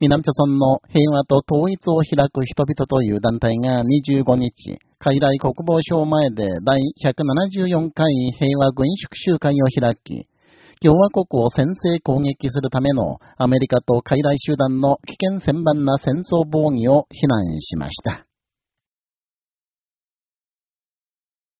南朝村の平和と統一を開く人々という団体が25日、海来国防省前で第174回平和軍縮集会を開き、共和国を先制攻撃するためのアメリカと海来集団の危険千万な戦争防御を非難しました。